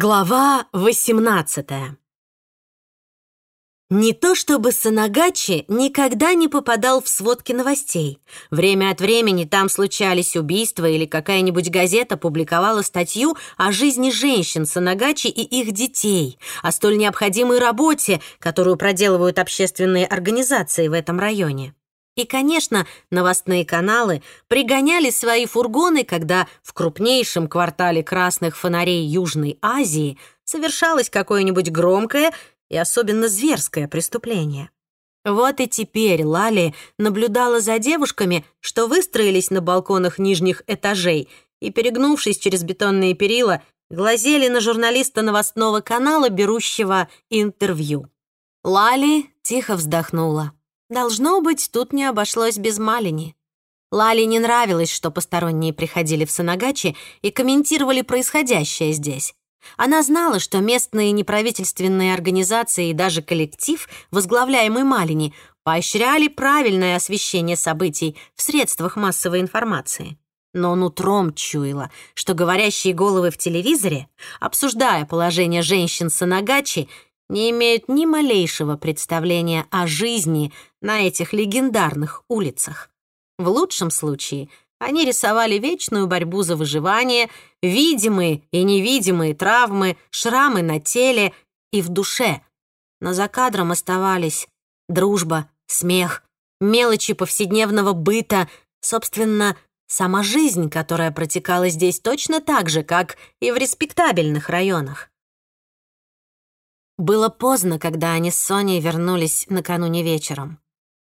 Глава 18 Не то чтобы Санагачи никогда не попадал в сводки новостей. Время от времени там случались убийства или какая-нибудь газета публиковала статью о жизни женщин Санагачи и их детей, о столь необходимой работе, которую проделывают общественные организации в этом районе. И, конечно, новостные каналы пригоняли свои фургоны, когда в крупнейшем квартале красных фонарей Южной Азии совершалось какое-нибудь громкое и особенно зверское преступление. Вот и теперь Лали наблюдала за девушками, что выстроились на балконах нижних этажей и, перегнувшись через бетонные перила, глазели на журналиста новостного канала, берущего интервью. Лали тихо вздохнула. Должно быть, тут не обошлось без Малини. Лали не нравилось, что посторонние приходили в Санагачи и комментировали происходящее здесь. Она знала, что местные неправительственные организации и даже коллектив, возглавляемый Малини, поощряли правильное освещение событий в средствах массовой информации. Но нутром чуяла, что говорящие головы в телевизоре, обсуждая положение женщин Санагачи, не имеют ни малейшего представления о жизни на этих легендарных улицах. В лучшем случае они рисовали вечную борьбу за выживание, видимые и невидимые травмы, шрамы на теле и в душе. Но за кадром оставались дружба, смех, мелочи повседневного быта, собственно, сама жизнь, которая протекала здесь точно так же, как и в респектабельных районах. Было поздно, когда они с Соней вернулись накануне вечером.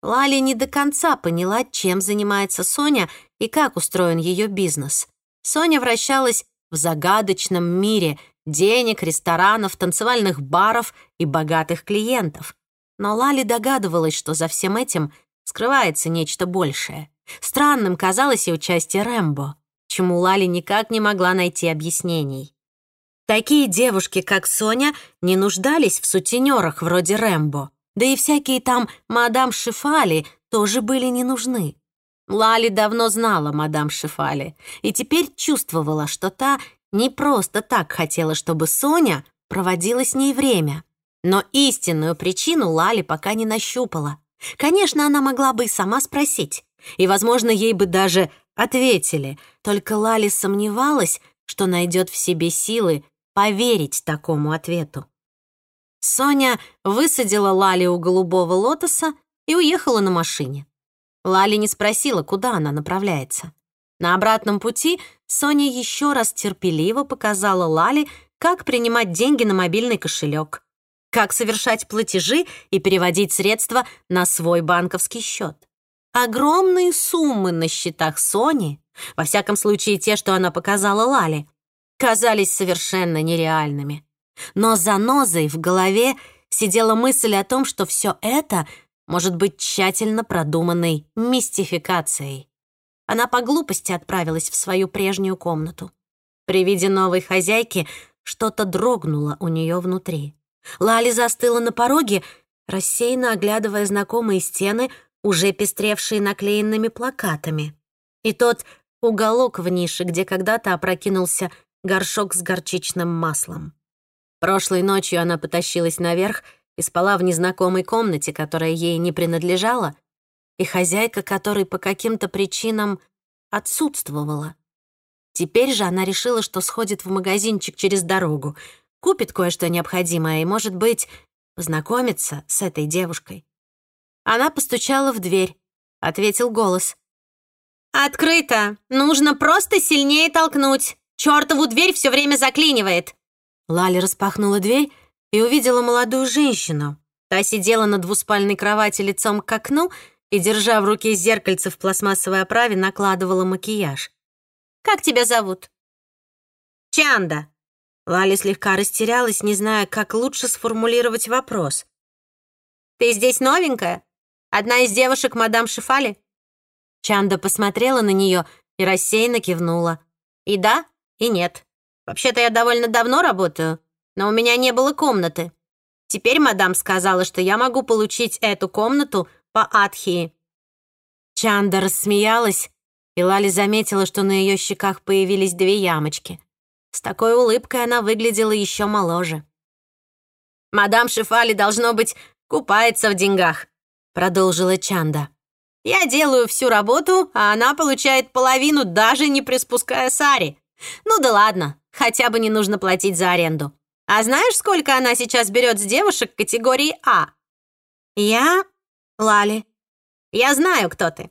Лали не до конца поняла, чем занимается Соня и как устроен ее бизнес. Соня вращалась в загадочном мире денег, ресторанов, танцевальных баров и богатых клиентов. Но Лали догадывалась, что за всем этим скрывается нечто большее. Странным казалось и участие Рэмбо, чему Лали никак не могла найти объяснений. Такие девушки, как Соня, не нуждались в сутенерах вроде Рэмбо. Да и всякие там мадам Шифали тоже были не нужны. Лали давно знала мадам Шифали и теперь чувствовала, что та не просто так хотела, чтобы Соня проводила с ней время. Но истинную причину Лали пока не нащупала. Конечно, она могла бы и сама спросить. И, возможно, ей бы даже ответили. Только Лали сомневалась, что найдет в себе силы поверить такому ответу. Соня высадила Лали у голубого лотоса и уехала на машине. Лали не спросила, куда она направляется. На обратном пути Соня еще раз терпеливо показала Лали, как принимать деньги на мобильный кошелек, как совершать платежи и переводить средства на свой банковский счет. Огромные суммы на счетах Сони, во всяком случае те, что она показала Лали, казались совершенно нереальными. Но за нозой в голове сидела мысль о том, что все это может быть тщательно продуманной мистификацией. Она по глупости отправилась в свою прежнюю комнату. При виде новой хозяйки что-то дрогнуло у нее внутри. Лали застыла на пороге, рассеянно оглядывая знакомые стены, уже пестревшие наклеенными плакатами. И тот уголок в нише, где когда-то опрокинулся горшок с горчичным маслом. Прошлой ночью она потащилась наверх и спала в незнакомой комнате, которая ей не принадлежала, и хозяйка которой по каким-то причинам отсутствовала. Теперь же она решила, что сходит в магазинчик через дорогу, купит кое-что необходимое и, может быть, познакомится с этой девушкой. Она постучала в дверь. Ответил голос. «Открыто! Нужно просто сильнее толкнуть!» Чёртову дверь все время заклинивает!» Лали распахнула дверь и увидела молодую женщину. Та сидела на двуспальной кровати лицом к окну и, держа в руке зеркальце в пластмассовой оправе, накладывала макияж. «Как тебя зовут?» «Чанда». Лали слегка растерялась, не зная, как лучше сформулировать вопрос. «Ты здесь новенькая? Одна из девушек мадам Шифали?» Чанда посмотрела на нее и рассеянно кивнула. «И да, и нет. Вообще-то я довольно давно работаю, но у меня не было комнаты. Теперь мадам сказала, что я могу получить эту комнату по Адхии». Чанда рассмеялась, и Лали заметила, что на ее щеках появились две ямочки. С такой улыбкой она выглядела еще моложе. «Мадам Шифали, должно быть, купается в деньгах», — продолжила Чанда. «Я делаю всю работу, а она получает половину, даже не приспуская Сари. Ну да ладно, хотя бы не нужно платить за аренду. А знаешь, сколько она сейчас берет с девушек категории А?» «Я? Лали». «Я знаю, кто ты.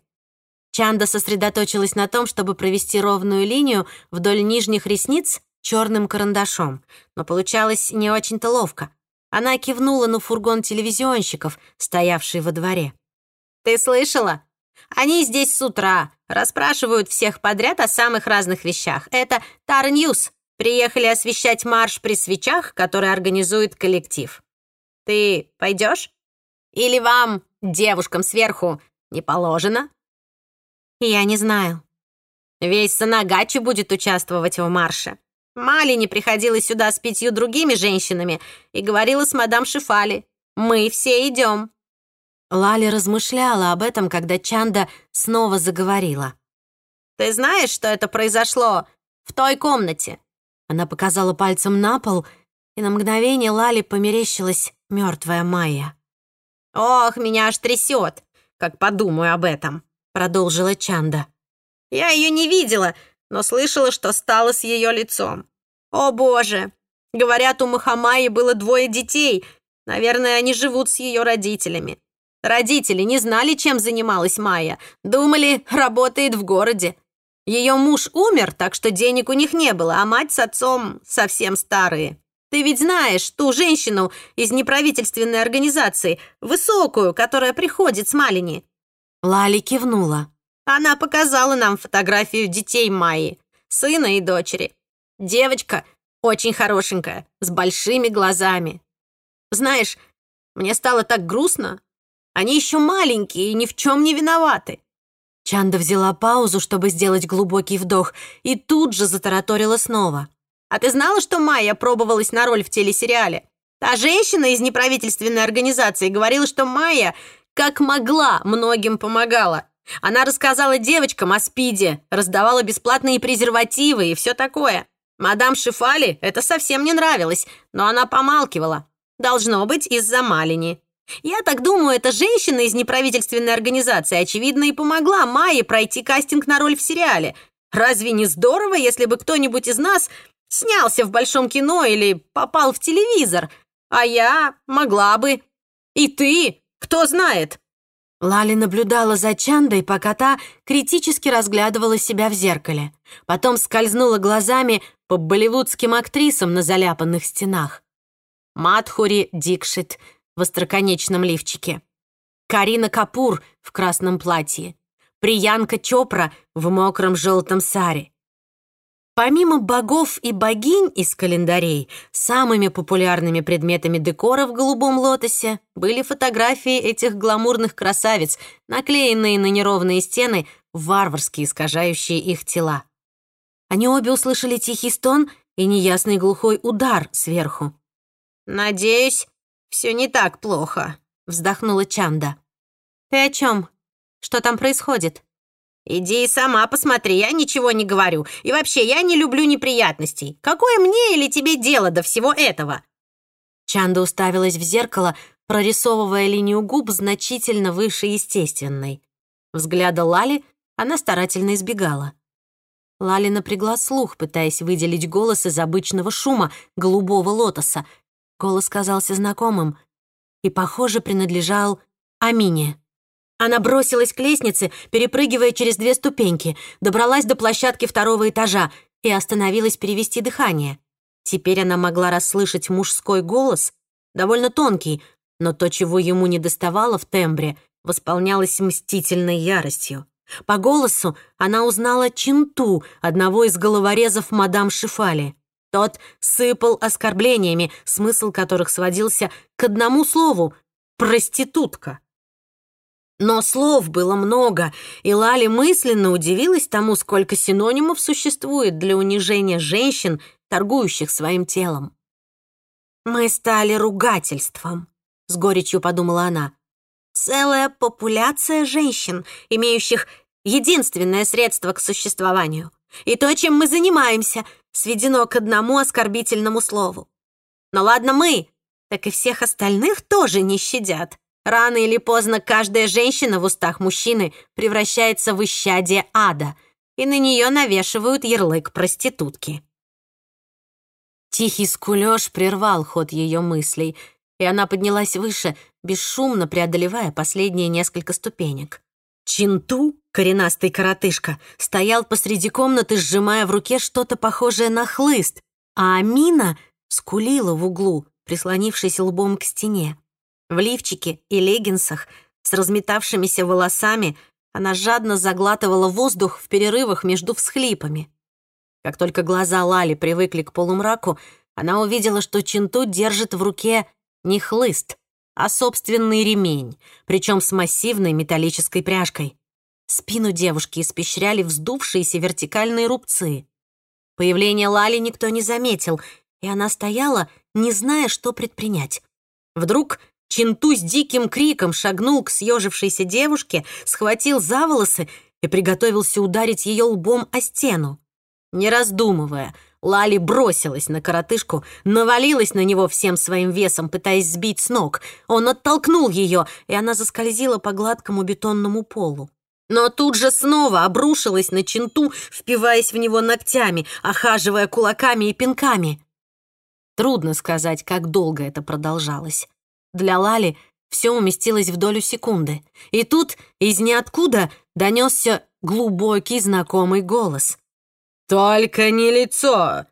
Чанда сосредоточилась на том, чтобы провести ровную линию вдоль нижних ресниц черным карандашом, но получалось не очень-то ловко. Она кивнула на фургон телевизионщиков, стоявший во дворе. «Ты слышала? Они здесь с утра, расспрашивают всех подряд о самых разных вещах. Это Тар Ньюс. Приехали освещать марш при свечах, который организует коллектив. Ты пойдешь? Или вам, девушкам сверху, не положено?» «Я не знаю». «Весь Санагачи будет участвовать в марше. Мали не приходила сюда с пятью другими женщинами и говорила с мадам Шифали. Мы все идем». Лали размышляла об этом, когда Чанда снова заговорила. «Ты знаешь, что это произошло в той комнате?» Она показала пальцем на пол, и на мгновение Лали померещилась мертвая Майя. «Ох, меня аж трясет, как подумаю об этом», — продолжила Чанда. «Я ее не видела, но слышала, что стало с ее лицом. О, боже! Говорят, у Махамаи было двое детей. Наверное, они живут с ее родителями. Родители не знали, чем занималась Майя. Думали, работает в городе. Ее муж умер, так что денег у них не было, а мать с отцом совсем старые. Ты ведь знаешь ту женщину из неправительственной организации, высокую, которая приходит с Малини. Лали кивнула. Она показала нам фотографию детей Майи, сына и дочери. Девочка очень хорошенькая, с большими глазами. Знаешь, мне стало так грустно. Они еще маленькие и ни в чем не виноваты. Чанда взяла паузу, чтобы сделать глубокий вдох, и тут же затараторила снова. «А ты знала, что Майя пробовалась на роль в телесериале? Та женщина из неправительственной организации говорила, что Майя как могла, многим помогала. Она рассказала девочкам о СПИДе, раздавала бесплатные презервативы и все такое. Мадам Шифали это совсем не нравилось, но она помалкивала. Должно быть, из-за Малини. Я так думаю, эта женщина из неправительственной организации, очевидно, и помогла Майе пройти кастинг на роль в сериале. Разве не здорово, если бы кто-нибудь из нас снялся в большом кино или попал в телевизор? А я могла бы. И ты, кто знает?» Лали наблюдала за Чандой, пока та критически разглядывала себя в зеркале. Потом скользнула глазами по болливудским актрисам на заляпанных стенах. Матхури Дикшит в остроконечном лифчике. Карина Капур в красном платье. Приянка Чопра в мокром желтом саре. Помимо богов и богинь из календарей, самыми популярными предметами декора в «Голубом лотосе» были фотографии этих гламурных красавиц, наклеенные на неровные стены, варварски искажающие их тела. Они обе услышали тихий стон и неясный глухой удар сверху. «Надеюсь, все не так плохо», — вздохнула Чанда. «Ты о чем? Что там происходит?» «Иди и сама посмотри, я ничего не говорю. И вообще, я не люблю неприятностей. Какое мне или тебе дело до всего этого?» Чанда уставилась в зеркало, прорисовывая линию губ значительно выше естественной. Взгляда Лали она старательно избегала. Лали напрягла слух, пытаясь выделить голос из обычного шума голубого лотоса. Голос казался знакомым и, похоже, принадлежал Амине. Она бросилась к лестнице, перепрыгивая через две ступеньки, добралась до площадки второго этажа и остановилась перевести дыхание. Теперь она могла расслышать мужской голос, довольно тонкий, но то, чего ему не доставало в тембре, восполнялось мстительной яростью. По голосу она узнала Чинту, одного из головорезов мадам Шифали. Тот сыпал оскорблениями, смысл которых сводился к одному слову — проститутка. Но слов было много, и Лали мысленно удивилась тому, сколько синонимов существует для унижения женщин, торгующих своим телом. «Мы стали ругательством», — с горечью подумала она. «Целая популяция женщин, имеющих единственное средство к существованию. И то, чем мы занимаемся, сведено к одному оскорбительному слову. Но ладно мы, так и всех остальных тоже не щадят. Рано или поздно каждая женщина в устах мужчины превращается в исчадие ада, и на нее навешивают ярлык проститутки. Тихий скулёж прервал ход ее мыслей, и она поднялась выше, бесшумно преодолевая последние несколько ступенек. Чинту, коренастый коротышка, стоял посреди комнаты, сжимая в руке что-то похожее на хлыст, а Амина скулила в углу, прислонившись лбом к стене. В лифчике и леггинсах с разметавшимися волосами она жадно заглатывала воздух в перерывах между всхлипами. Как только глаза Лали привыкли к полумраку, она увидела, что Чинту держит в руке не хлыст, а собственный ремень, причем с массивной металлической пряжкой. Спину девушки испещряли вздувшиеся вертикальные рубцы. Появление Лали никто не заметил, и она стояла, не зная, что предпринять. Вдруг Чинту с диким криком шагнул к съежившейся девушке, схватил за волосы и приготовился ударить ее лбом о стену. Не раздумывая, Лали бросилась на коротышку, навалилась на него всем своим весом, пытаясь сбить с ног. Он оттолкнул ее, и она заскользила по гладкому бетонному полу. Но тут же снова обрушилась на Чинту, впиваясь в него ногтями, охаживая кулаками и пинками. Трудно сказать, как долго это продолжалось. Для Лали все уместилось в долю секунды. И тут из ниоткуда донесся глубокий знакомый голос. «Только не лицо!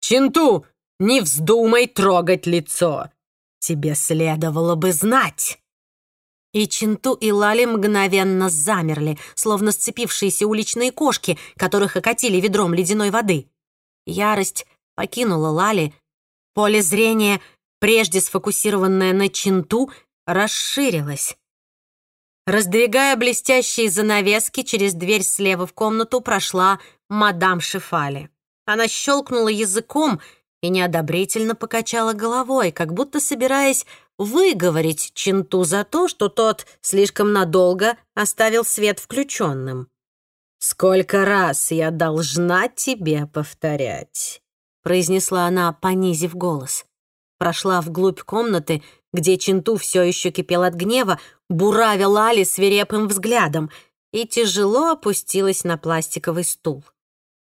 Чинту, не вздумай трогать лицо! Тебе следовало бы знать!» И Чинту и Лали мгновенно замерли, словно сцепившиеся уличные кошки, которых окатили ведром ледяной воды. Ярость покинула Лали, Поле зрения, прежде сфокусированное на Чинту, расширилось. Раздвигая блестящие занавески, через дверь слева в комнату прошла мадам Шифали. Она щелкнула языком и неодобрительно покачала головой, как будто собираясь выговорить Чинту за то, что тот слишком надолго оставил свет включенным. «Сколько раз я должна тебе повторять?» произнесла она, понизив голос. Прошла вглубь комнаты, где Чинту все еще кипел от гнева, буравя Лали свирепым взглядом и тяжело опустилась на пластиковый стул.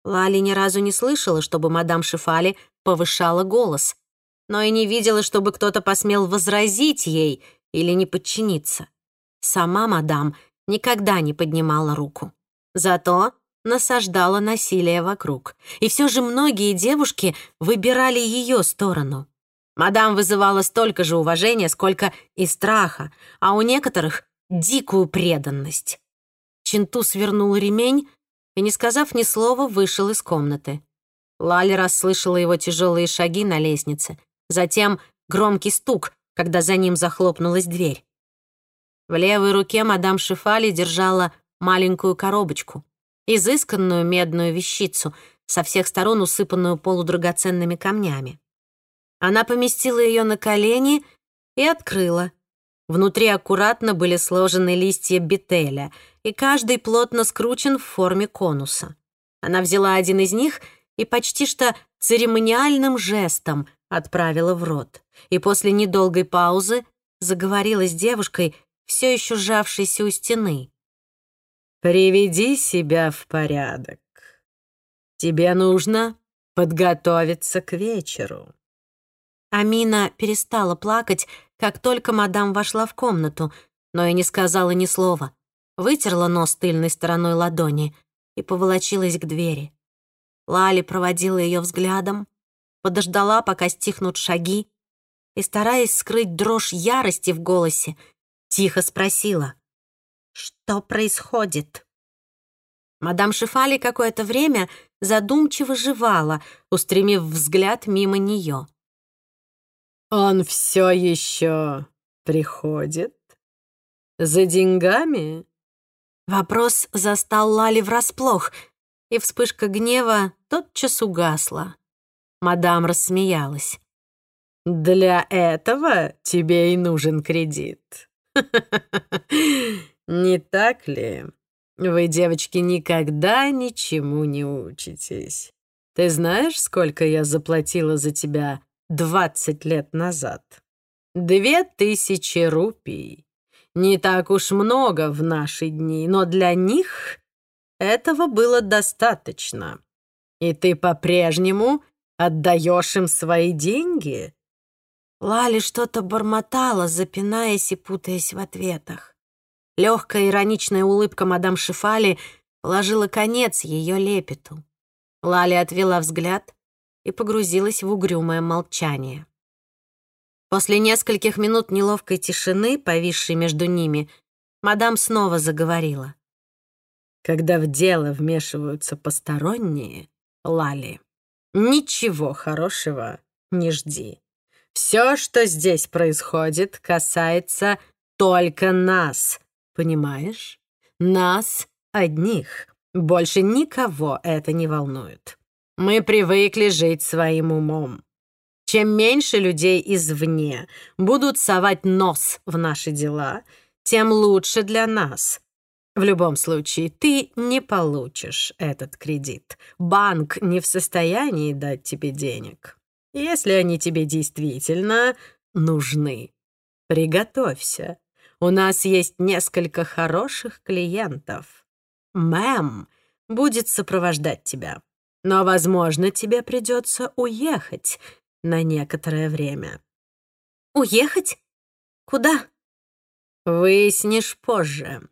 Лали ни разу не слышала, чтобы мадам Шифали повышала голос, но и не видела, чтобы кто-то посмел возразить ей или не подчиниться. Сама мадам никогда не поднимала руку. Зато насаждала насилие вокруг. И все же многие девушки выбирали ее сторону. Мадам вызывала столько же уважения, сколько и страха, а у некоторых — дикую преданность. Чинту свернул ремень и, не сказав ни слова, вышел из комнаты. Лали расслышала его тяжелые шаги на лестнице, затем громкий стук, когда за ним захлопнулась дверь. В левой руке мадам Шифали держала маленькую коробочку изысканную медную вещицу, со всех сторон усыпанную полудрагоценными камнями. Она поместила ее на колени и открыла. Внутри аккуратно были сложены листья бетеля, и каждый плотно скручен в форме конуса. Она взяла один из них и почти что церемониальным жестом отправила в рот. И после недолгой паузы заговорила с девушкой, все еще сжавшейся у стены. Приведи себя в порядок. Тебе нужно подготовиться к вечеру». Амина перестала плакать, как только мадам вошла в комнату, но и не сказала ни слова. Вытерла нос тыльной стороной ладони и поволочилась к двери. Лали проводила ее взглядом, подождала, пока стихнут шаги, и, стараясь скрыть дрожь ярости в голосе, тихо спросила. Что происходит? Мадам Шифали какое-то время задумчиво жевала, устремив взгляд мимо нее. «Он все еще приходит? За деньгами?» Вопрос застал Лали врасплох, и вспышка гнева тотчас угасла. Мадам рассмеялась. «Для этого тебе и нужен кредит. Не так ли? Вы, девочки, никогда ничему не учитесь. Ты знаешь, сколько я заплатила за тебя двадцать лет назад? Две тысячи рупий. Не так уж много в наши дни, но для них этого было достаточно. И ты по-прежнему отдаешь им свои деньги?» Лали что-то бормотала, запинаясь и путаясь в ответах. Легкая ироничная улыбка мадам Шифали положила конец ее лепету. Лали отвела взгляд и погрузилась в угрюмое молчание. После нескольких минут неловкой тишины, повисшей между ними, мадам снова заговорила. «Когда в дело вмешиваются посторонние, Лали, ничего хорошего не жди. Все, что здесь происходит, касается только нас, понимаешь? Нас одних. Больше никого это не волнует. Мы привыкли жить своим умом. Чем меньше людей извне будут совать нос в наши дела, тем лучше для нас. В любом случае, ты не получишь этот кредит. Банк не в состоянии дать тебе денег если они тебе действительно нужны. Приготовься. У нас есть несколько хороших клиентов. Мэм будет сопровождать тебя. Но, возможно, тебе придется уехать на некоторое время. Уехать? Куда? Выяснишь позже.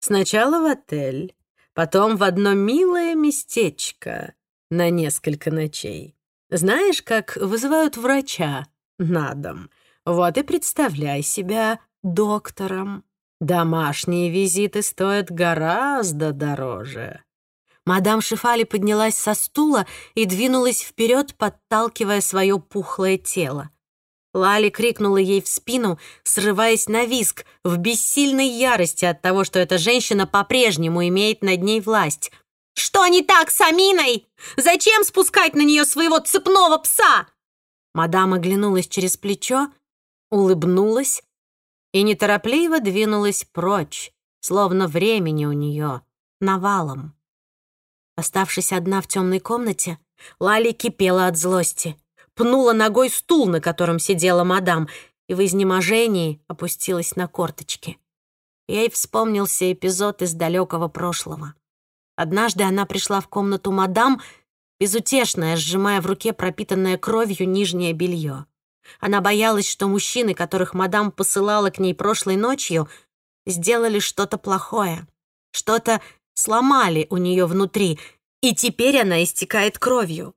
Сначала в отель, потом в одно милое местечко на несколько ночей. Знаешь, как вызывают врача на дом? Вот и представляй себя доктором. Домашние визиты стоят гораздо дороже. Мадам Шифали поднялась со стула и двинулась вперед, подталкивая свое пухлое тело. Лали крикнула ей в спину, срываясь на виск, в бессильной ярости от того, что эта женщина по-прежнему имеет над ней власть — «Что не так с Аминой? Зачем спускать на нее своего цепного пса?» Мадам оглянулась через плечо, улыбнулась и неторопливо двинулась прочь, словно времени у нее навалом. Оставшись одна в темной комнате, Лали кипела от злости, пнула ногой стул, на котором сидела мадам, и в изнеможении опустилась на корточки. Ей вспомнился эпизод из далекого прошлого. Однажды она пришла в комнату мадам, безутешная, сжимая в руке пропитанное кровью нижнее белье. Она боялась, что мужчины, которых мадам посылала к ней прошлой ночью, сделали что-то плохое, что-то сломали у нее внутри, и теперь она истекает кровью.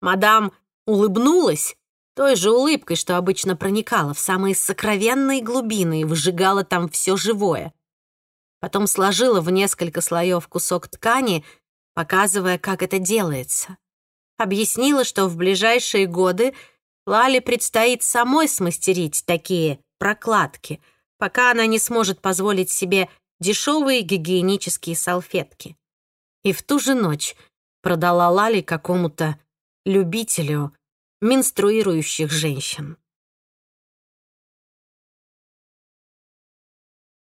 Мадам улыбнулась той же улыбкой, что обычно проникала в самые сокровенные глубины и выжигала там все живое потом сложила в несколько слоев кусок ткани, показывая, как это делается. Объяснила, что в ближайшие годы Лале предстоит самой смастерить такие прокладки, пока она не сможет позволить себе дешевые гигиенические салфетки. И в ту же ночь продала Лали какому-то любителю менструирующих женщин.